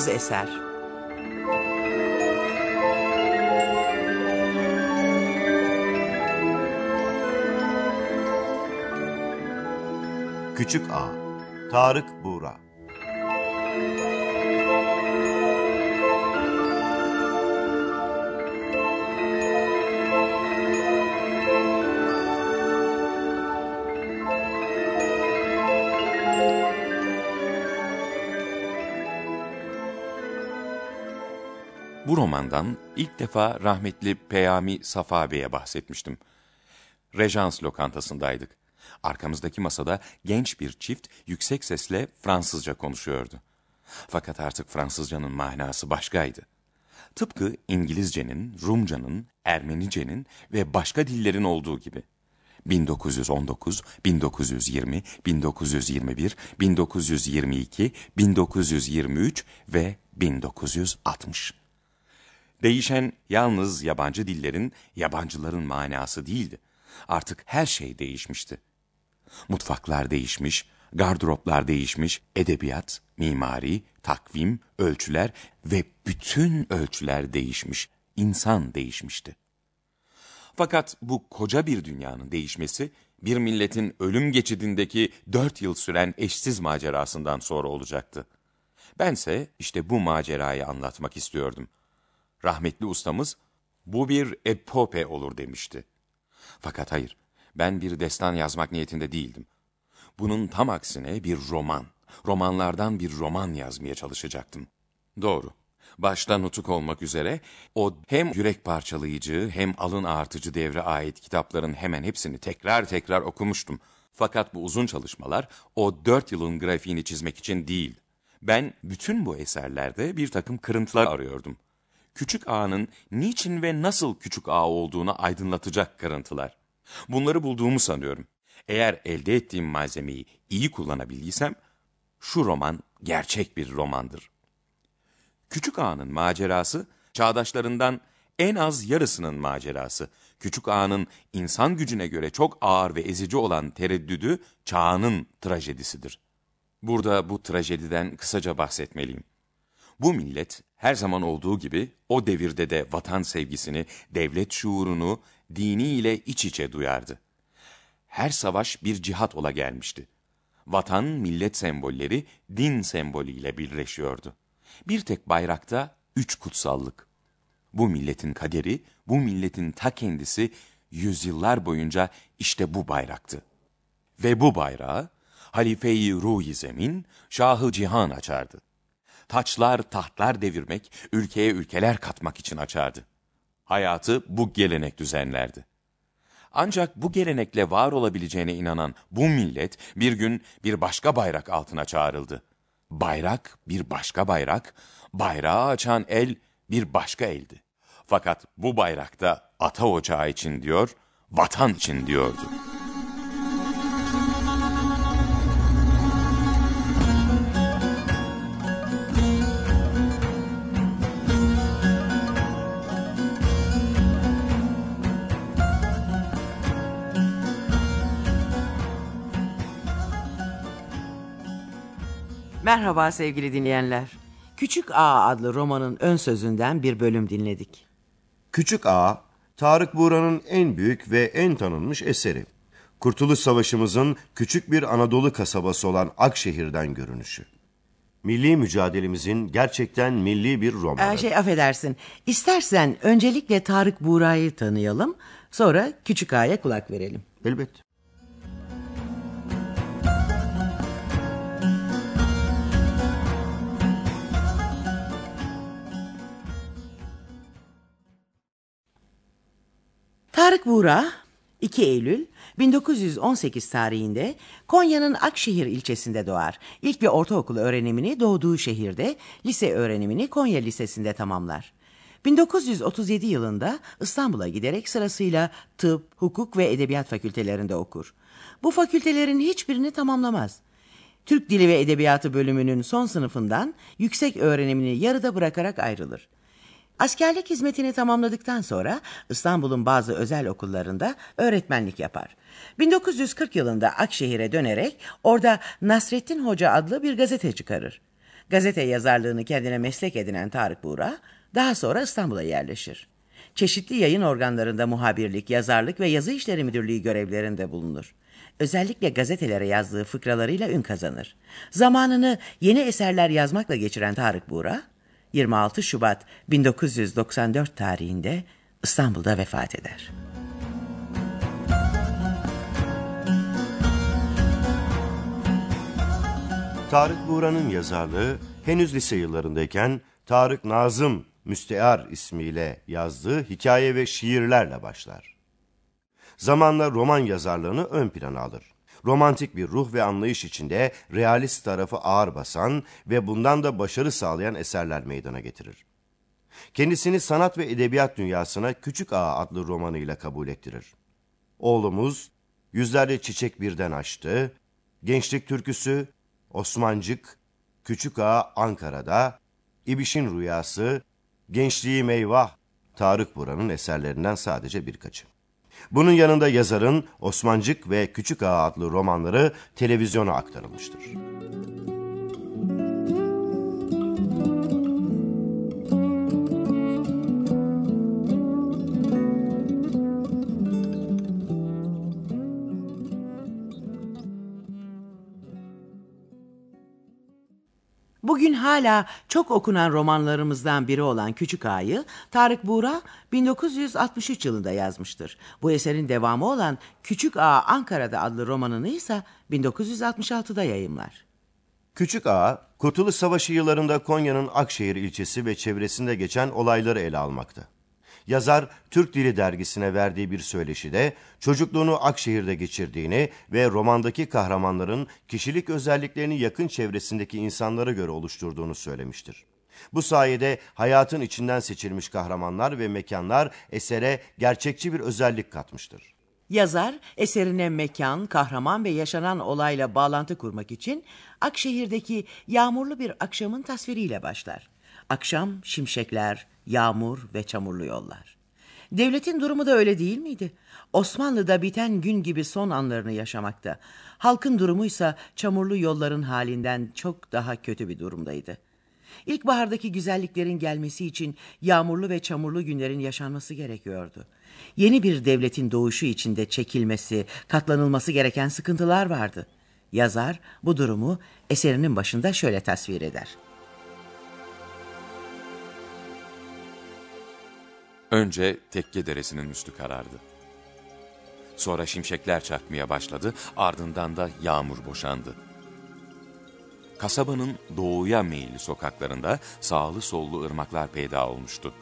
Bağımsız eser. Küçük Ağa Tarık Buğra Bu romandan ilk defa rahmetli Peyami Safa Bey'e bahsetmiştim. Rejans lokantasındaydık. Arkamızdaki masada genç bir çift yüksek sesle Fransızca konuşuyordu. Fakat artık Fransızcanın manası başkaydı. Tıpkı İngilizcenin, Rumcanın, Ermenicenin ve başka dillerin olduğu gibi. 1919, 1920, 1921, 1922, 1923 ve 1960. Değişen yalnız yabancı dillerin, yabancıların manası değildi. Artık her şey değişmişti. Mutfaklar değişmiş, gardıroplar değişmiş, edebiyat, mimari, takvim, ölçüler ve bütün ölçüler değişmiş, insan değişmişti. Fakat bu koca bir dünyanın değişmesi, bir milletin ölüm geçidindeki dört yıl süren eşsiz macerasından sonra olacaktı. Bense işte bu macerayı anlatmak istiyordum. Rahmetli ustamız, bu bir epope olur demişti. Fakat hayır, ben bir destan yazmak niyetinde değildim. Bunun tam aksine bir roman, romanlardan bir roman yazmaya çalışacaktım. Doğru, başta nutuk olmak üzere o hem yürek parçalayıcı hem alın ağartıcı devre ait kitapların hemen hepsini tekrar tekrar okumuştum. Fakat bu uzun çalışmalar o dört yılın grafiğini çizmek için değil. Ben bütün bu eserlerde bir takım kırıntılar arıyordum. Küçük ağanın niçin ve nasıl küçük ağa olduğunu aydınlatacak kırıntılar. Bunları bulduğumu sanıyorum. Eğer elde ettiğim malzemeyi iyi kullanabildiysem, şu roman gerçek bir romandır. Küçük Ağa'nın macerası, çağdaşlarından en az yarısının macerası. Küçük Ağa'nın insan gücüne göre çok ağır ve ezici olan tereddüdü çağının trajedisidir. Burada bu trajediden kısaca bahsetmeliyim. Bu millet her zaman olduğu gibi o devirde de vatan sevgisini, devlet şuurunu dini ile iç içe duyardı. Her savaş bir cihat ola gelmişti. Vatan, millet sembolleri din sembolüyle birleşiyordu. Bir tek bayrakta üç kutsallık. Bu milletin kaderi, bu milletin ta kendisi yüzyıllar boyunca işte bu bayraktı. Ve bu bayrağı Halife-i Ruhi Zemin, Şahı Cihan açardı. Taçlar, tahtlar devirmek, ülkeye ülkeler katmak için açardı. Hayatı bu gelenek düzenlerdi. Ancak bu gelenekle var olabileceğine inanan bu millet bir gün bir başka bayrak altına çağrıldı. Bayrak bir başka bayrak, bayrağı açan el bir başka eldi. Fakat bu bayrakta ata ocağı için diyor, vatan için diyordu. Merhaba sevgili dinleyenler. Küçük Ağa adlı romanın ön sözünden bir bölüm dinledik. Küçük Ağa, Tarık Buğra'nın en büyük ve en tanınmış eseri. Kurtuluş Savaşımızın küçük bir Anadolu kasabası olan Akşehir'den görünüşü. Milli mücadelemizin gerçekten milli bir romanı. Ee, şey affedersin. İstersen öncelikle Tarık Buğra'yı tanıyalım. Sonra Küçük Ağa'ya kulak verelim. Elbette. Tarık Buğra 2 Eylül 1918 tarihinde Konya'nın Akşehir ilçesinde doğar. İlk ve ortaokul öğrenimini doğduğu şehirde, lise öğrenimini Konya Lisesi'nde tamamlar. 1937 yılında İstanbul'a giderek sırasıyla tıp, hukuk ve edebiyat fakültelerinde okur. Bu fakültelerin hiçbirini tamamlamaz. Türk Dili ve Edebiyatı bölümünün son sınıfından yüksek öğrenimini yarıda bırakarak ayrılır. Askerlik hizmetini tamamladıktan sonra İstanbul'un bazı özel okullarında öğretmenlik yapar. 1940 yılında Akşehir'e dönerek orada Nasrettin Hoca adlı bir gazete çıkarır. Gazete yazarlığını kendine meslek edinen Tarık Buğra, daha sonra İstanbul'a yerleşir. Çeşitli yayın organlarında muhabirlik, yazarlık ve yazı işleri müdürlüğü görevlerinde bulunur. Özellikle gazetelere yazdığı fıkralarıyla ün kazanır. Zamanını yeni eserler yazmakla geçiren Tarık Buğra, 26 Şubat 1994 tarihinde İstanbul'da vefat eder. Tarık Buğra'nın yazarlığı henüz lise yıllarındayken Tarık Nazım Müstear ismiyle yazdığı hikaye ve şiirlerle başlar. Zamanla roman yazarlığını ön plana alır. Romantik bir ruh ve anlayış içinde realist tarafı ağır basan ve bundan da başarı sağlayan eserler meydana getirir. Kendisini sanat ve edebiyat dünyasına Küçük Ağa adlı romanıyla kabul ettirir. Oğlumuz, Yüzlerce Çiçek Birden Açtı, Gençlik Türküsü, Osmancık, Küçük Ağa Ankara'da, İbiş'in Rüyası, Gençliği Meyvah, Tarık Buran'ın eserlerinden sadece birkaçı. Bunun yanında yazarın Osmancık ve Küçük Ağa adlı romanları televizyona aktarılmıştır. Bugün hala çok okunan romanlarımızdan biri olan Küçük Ağa'yı Tarık Buğra 1963 yılında yazmıştır. Bu eserin devamı olan Küçük Ağa Ankara'da adlı romanını ise 1966'da yayımlar. Küçük Ağa, Kurtuluş Savaşı yıllarında Konya'nın Akşehir ilçesi ve çevresinde geçen olayları ele almakta. Yazar, Türk Dili dergisine verdiği bir söyleşide çocukluğunu Akşehir'de geçirdiğini ve romandaki kahramanların kişilik özelliklerini yakın çevresindeki insanlara göre oluşturduğunu söylemiştir. Bu sayede hayatın içinden seçilmiş kahramanlar ve mekanlar esere gerçekçi bir özellik katmıştır. Yazar eserine mekan, kahraman ve yaşanan olayla bağlantı kurmak için Akşehir'deki yağmurlu bir akşamın tasviriyle başlar. Akşam şimşekler, yağmur ve çamurlu yollar. Devletin durumu da öyle değil miydi? Osmanlı'da biten gün gibi son anlarını yaşamakta. Halkın durumu ise çamurlu yolların halinden çok daha kötü bir durumdaydı. İlkbahardaki güzelliklerin gelmesi için yağmurlu ve çamurlu günlerin yaşanması gerekiyordu. Yeni bir devletin doğuşu içinde çekilmesi, katlanılması gereken sıkıntılar vardı. Yazar bu durumu eserinin başında şöyle tasvir eder. Önce Tekke Deresi'nin üstü karardı. Sonra şimşekler çakmaya başladı, ardından da yağmur boşandı. Kasabanın doğuya meyilli sokaklarında sağlı sollu ırmaklar peyda olmuştu.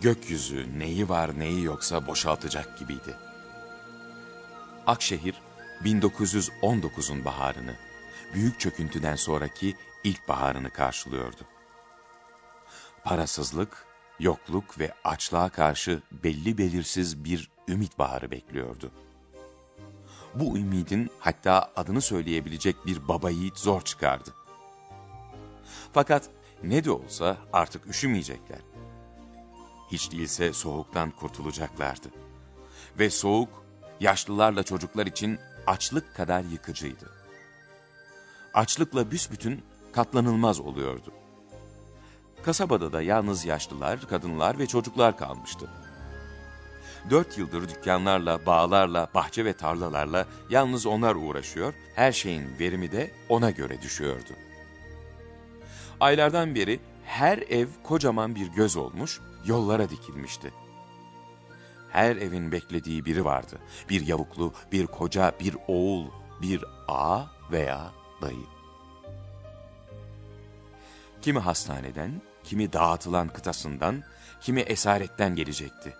Gökyüzü neyi var neyi yoksa boşaltacak gibiydi. Akşehir 1919'un baharını, büyük çöküntüden sonraki ilk baharını karşılıyordu. Parasızlık, yokluk ve açlığa karşı belli belirsiz bir ümit baharı bekliyordu. Bu ümidin hatta adını söyleyebilecek bir baba yiğit zor çıkardı. Fakat ne de olsa artık üşümeyecekler. Hiç değilse soğuktan kurtulacaklardı. Ve soğuk yaşlılarla çocuklar için açlık kadar yıkıcıydı. Açlıkla büsbütün katlanılmaz oluyordu. Kasabada da yalnız yaşlılar, kadınlar ve çocuklar kalmıştı. Dört yıldır dükkanlarla, bağlarla, bahçe ve tarlalarla yalnız onlar uğraşıyor, her şeyin verimi de ona göre düşüyordu. Aylardan beri her ev kocaman bir göz olmuş, yollara dikilmişti. Her evin beklediği biri vardı. Bir yavuklu, bir koca, bir oğul, bir ağa veya dayı. Kimi hastaneden, kimi dağıtılan kıtasından, kimi esaretten gelecekti.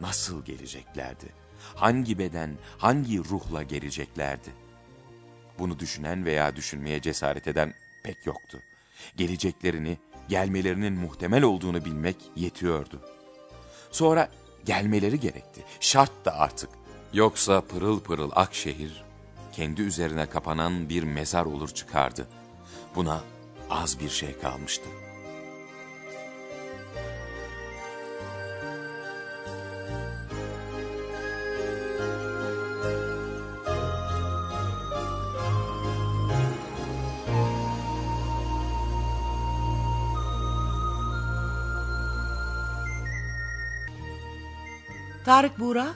Nasıl geleceklerdi? Hangi beden, hangi ruhla geleceklerdi? Bunu düşünen veya düşünmeye cesaret eden pek yoktu. Geleceklerini, gelmelerinin muhtemel olduğunu bilmek yetiyordu. Sonra gelmeleri gerekti. Şart da artık. Yoksa pırıl pırıl Akşehir, kendi üzerine kapanan bir mezar olur çıkardı. Buna az bir şey kalmıştı. Tarık Buğra,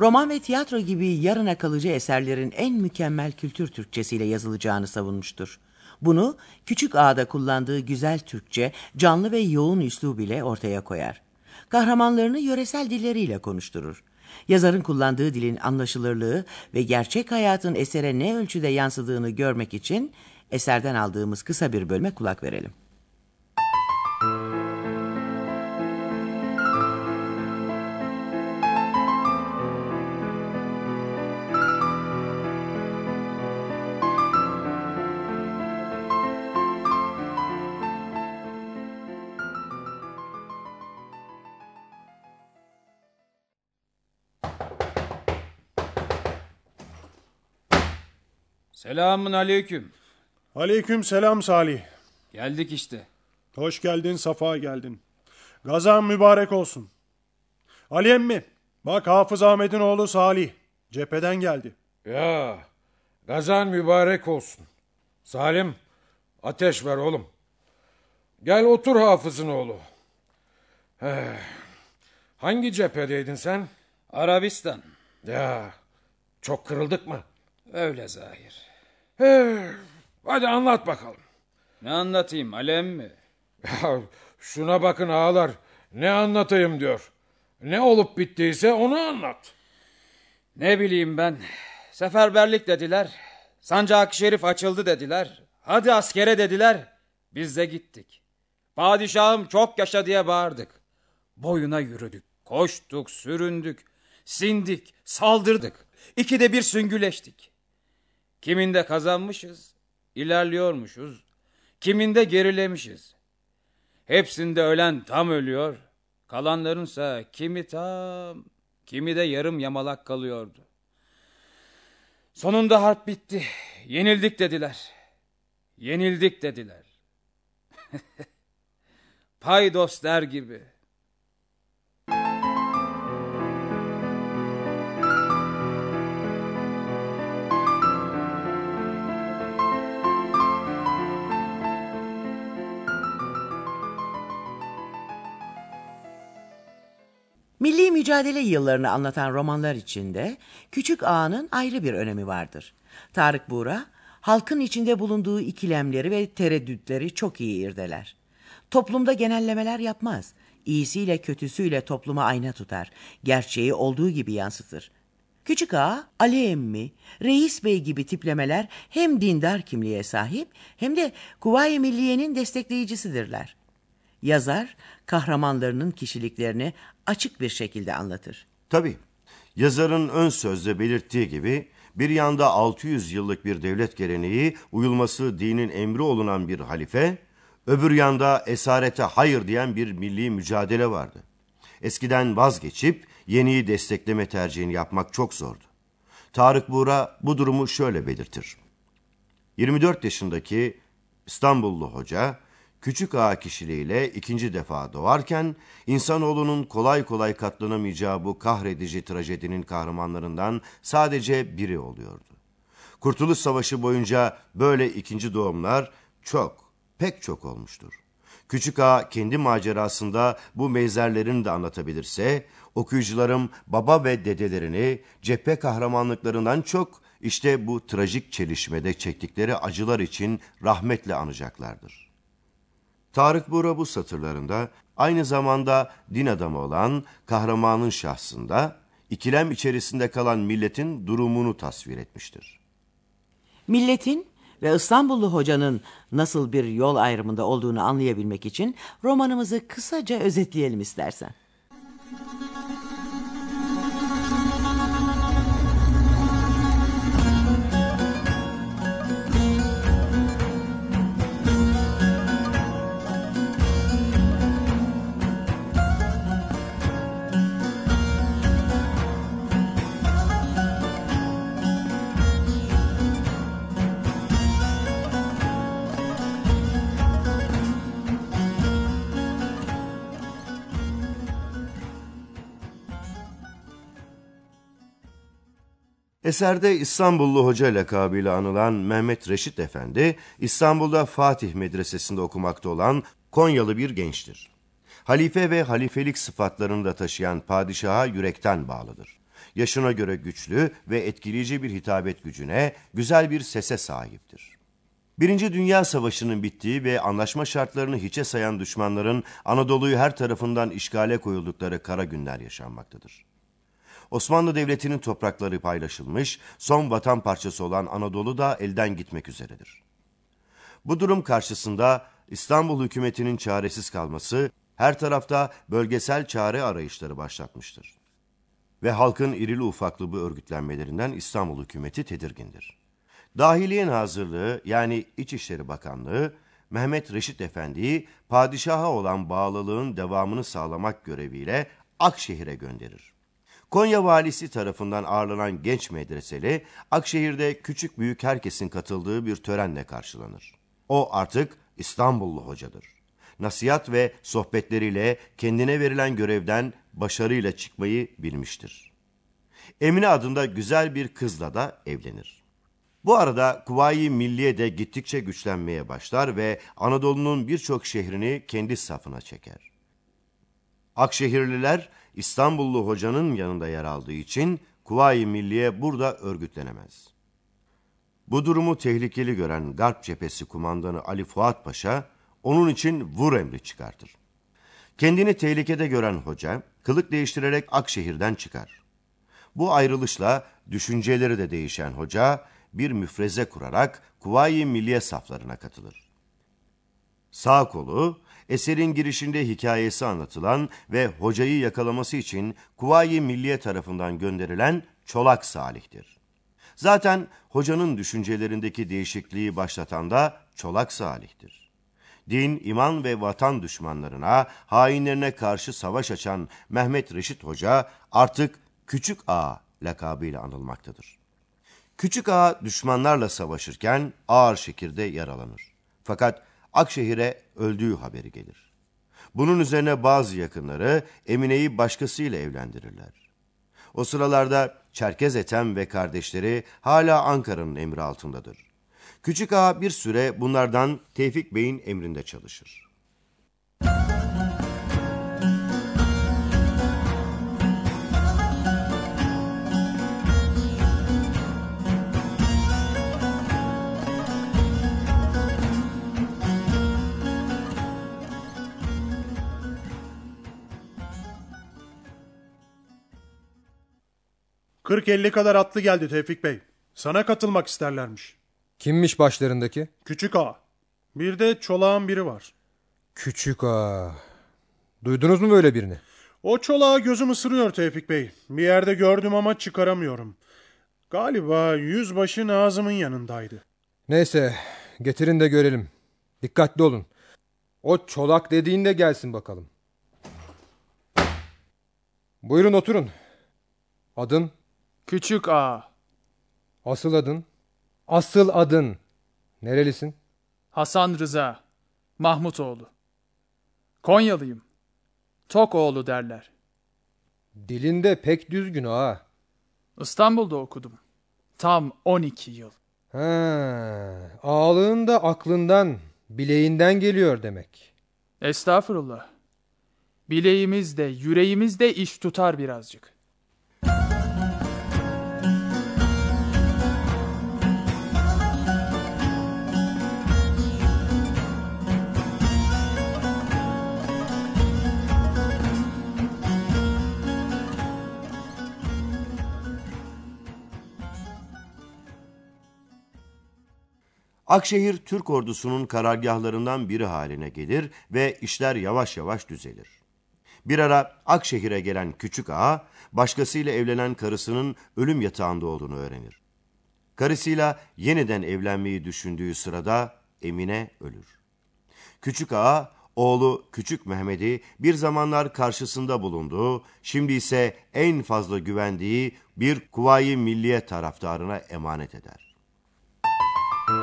roman ve tiyatro gibi yarına kalıcı eserlerin en mükemmel kültür Türkçesiyle yazılacağını savunmuştur. Bunu Küçük Ağa'da kullandığı güzel Türkçe, canlı ve yoğun üslub ile ortaya koyar. Kahramanlarını yöresel dilleriyle konuşturur. Yazarın kullandığı dilin anlaşılırlığı ve gerçek hayatın esere ne ölçüde yansıdığını görmek için eserden aldığımız kısa bir bölüme kulak verelim. Selamun aleyküm. Aleyküm selam Salih. Geldik işte. Hoş geldin, safa geldin. Gazan mübarek olsun. Ali emmi, bak Hafız Ahmet'in oğlu Salih. Cepheden geldi. Ya, gazan mübarek olsun. Salim, ateş ver oğlum. Gel otur Hafız'ın oğlu. He, hangi cephedeydin sen? Arabistan. Ya, çok kırıldık mı? Öyle zahir. Hadi anlat bakalım. Ne anlatayım Alem mi? Ya, şuna bakın ağalar. Ne anlatayım diyor. Ne olup bittiyse onu anlat. Ne bileyim ben. Seferberlik dediler. Sancak şerif açıldı dediler. Hadi askere dediler. Biz de gittik. Padişahım çok yaşa diye bağırdık. Boyuna yürüdük. Koştuk, süründük. Sindik, saldırdık. İkide bir süngüleştik. Kiminde kazanmışız, ilerliyormuşuz. Kiminde gerilemişiz. Hepsinde ölen tam ölüyor. Kalanlarınsa kimi tam, kimi de yarım yamalak kalıyordu. Sonunda harp bitti. Yenildik dediler. Yenildik dediler. Paydos der gibi. Mücadele yıllarını anlatan romanlar içinde Küçük Ağa'nın ayrı bir önemi vardır. Tarık Buğra, halkın içinde bulunduğu ikilemleri ve tereddütleri çok iyi irdeler. Toplumda genellemeler yapmaz. İyisiyle kötüsüyle topluma ayna tutar. Gerçeği olduğu gibi yansıtır. Küçük Ağa, Ali Emmi, Reis Bey gibi tiplemeler hem dindar kimliğe sahip hem de Kuvayi Milliye'nin destekleyicisidirler. Yazar, kahramanlarının kişiliklerini açık bir şekilde anlatır. Tabii. Yazarın ön sözde belirttiği gibi bir yanda 600 yıllık bir devlet geleneği uyulması dinin emri olunan bir halife, öbür yanda esarete hayır diyen bir milli mücadele vardı. Eskiden vazgeçip yeniyi destekleme tercihini yapmak çok zordu. Tarık Buğra bu durumu şöyle belirtir. 24 yaşındaki İstanbullu hoca küçük ağa kişiliğiyle ikinci defa doğarken insanoğlunun kolay kolay katlanamayacağı bu kahredici trajedinin kahramanlarından sadece biri oluyordu. Kurtuluş Savaşı boyunca böyle ikinci doğumlar çok, pek çok olmuştur. Küçük Ağa kendi macerasında bu mezerlerini de anlatabilirse, okuyucularım baba ve dedelerini cephe kahramanlıklarından çok işte bu trajik çelişmede çektikleri acılar için rahmetle anacaklardır. Tarık Buğra bu satırlarında aynı zamanda din adamı olan kahramanın şahsında ikilem içerisinde kalan milletin durumunu tasvir etmiştir. Milletin ve İstanbullu hocanın nasıl bir yol ayrımında olduğunu anlayabilmek için romanımızı kısaca özetleyelim istersen. Eserde İstanbullu Hoca lakabıyla anılan Mehmet Reşit Efendi, İstanbul'da Fatih Medresesi'nde okumakta olan Konyalı bir gençtir. Halife ve halifelik sıfatlarını da taşıyan padişaha yürekten bağlıdır. Yaşına göre güçlü ve etkileyici bir hitabet gücüne, güzel bir sese sahiptir. Birinci Dünya Savaşı'nın bittiği ve anlaşma şartlarını hiçe sayan düşmanların Anadolu'yu her tarafından işgale koyuldukları kara günler yaşanmaktadır. Osmanlı Devleti'nin toprakları paylaşılmış, son vatan parçası olan Anadolu da elden gitmek üzeredir. Bu durum karşısında İstanbul hükümetinin çaresiz kalması, her tarafta bölgesel çare arayışları başlatmıştır. Ve halkın irili ufaklı bu örgütlenmelerinden İstanbul hükümeti tedirgindir. Dahiliye Nazırlığı yani İçişleri Bakanlığı, Mehmet Reşit Efendi'yi padişaha olan bağlılığın devamını sağlamak göreviyle Akşehir'e gönderir. Konya valisi tarafından ağırlanan genç medreseli, Akşehir'de küçük büyük herkesin katıldığı bir törenle karşılanır. O artık İstanbullu hocadır. Nasihat ve sohbetleriyle kendine verilen görevden başarıyla çıkmayı bilmiştir. Emine adında güzel bir kızla da evlenir. Bu arada Kuvayi Milliye de gittikçe güçlenmeye başlar ve Anadolu'nun birçok şehrini kendi safına çeker. Akşehirliler İstanbullu hocanın yanında yer aldığı için Kuvayi Milliye burada örgütlenemez. Bu durumu tehlikeli gören Garp cephesi kumandanı Ali Fuat Paşa onun için vur emri çıkartır. Kendini tehlikede gören hoca kılık değiştirerek Akşehir'den çıkar. Bu ayrılışla düşünceleri de değişen hoca bir müfreze kurarak Kuvayi Milliye saflarına katılır. Sağ kolu eserin girişinde hikayesi anlatılan ve hocayı yakalaması için Kuvayi Milliye tarafından gönderilen Çolak Salih'tir. Zaten hocanın düşüncelerindeki değişikliği başlatan da Çolak Salih'tir. Din, iman ve vatan düşmanlarına, hainlerine karşı savaş açan Mehmet Reşit Hoca artık Küçük Ağa lakabıyla anılmaktadır. Küçük Ağa düşmanlarla savaşırken ağır şekilde yaralanır. Fakat Akşehir'e öldüğü haberi gelir. Bunun üzerine bazı yakınları Emine'yi başkasıyla evlendirirler. O sıralarda Çerkez Ethem ve kardeşleri hala Ankara'nın emri altındadır. Küçük Ağa bir süre bunlardan Tevfik Bey'in emrinde çalışır. Kırk elli kadar atlı geldi Tevfik Bey. Sana katılmak isterlermiş. Kimmiş başlarındaki? Küçük ağa. Bir de çolağın biri var. Küçük ağa. Duydunuz mu böyle birini? O çolağa gözüm ısırıyor Tevfik Bey. Bir yerde gördüm ama çıkaramıyorum. Galiba yüzbaşı Nazım'ın yanındaydı. Neyse getirin de görelim. Dikkatli olun. O çolak dediğinde gelsin bakalım. Buyurun oturun. Adın? Küçük ağa. Asıl adın? Asıl adın. Nerelisin? Hasan Rıza. Mahmutoğlu. Konyalıyım. Tokoğlu derler. Dilinde pek düzgün ha. İstanbul'da okudum. Tam 12 yıl. Ha, ağalığın da aklından, bileğinden geliyor demek. Estağfurullah. Bileğimiz de yüreğimiz de iş tutar birazcık. Akşehir Türk ordusunun karargahlarından biri haline gelir ve işler yavaş yavaş düzelir. Bir ara Akşehir'e gelen küçük ağa başkasıyla evlenen karısının ölüm yatağında olduğunu öğrenir. Karısıyla yeniden evlenmeyi düşündüğü sırada Emine ölür. Küçük ağa oğlu Küçük Mehmet'i bir zamanlar karşısında bulunduğu, şimdi ise en fazla güvendiği bir Kuvayi Milliye taraftarına emanet eder. Küçük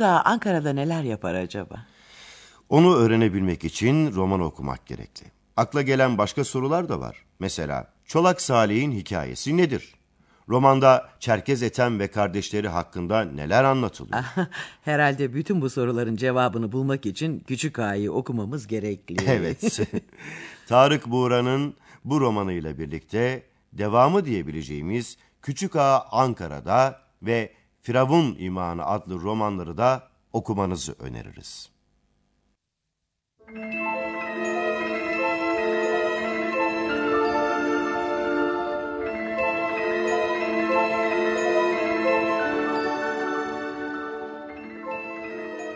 Ağa Ankara'da neler yapar acaba? Onu öğrenebilmek için roman okumak gerekli. Akla gelen başka sorular da var. Mesela Çolak Salih'in hikayesi nedir? Romanda Çerkez Ethem ve kardeşleri hakkında neler anlatılıyor? Herhalde bütün bu soruların cevabını bulmak için Küçük Ağa'yı okumamız gerekli. evet. Tarık Buğra'nın bu romanıyla birlikte devamı diyebileceğimiz Küçük Ağa Ankara'da ve Firavun İmanı adlı romanları da okumanızı öneririz.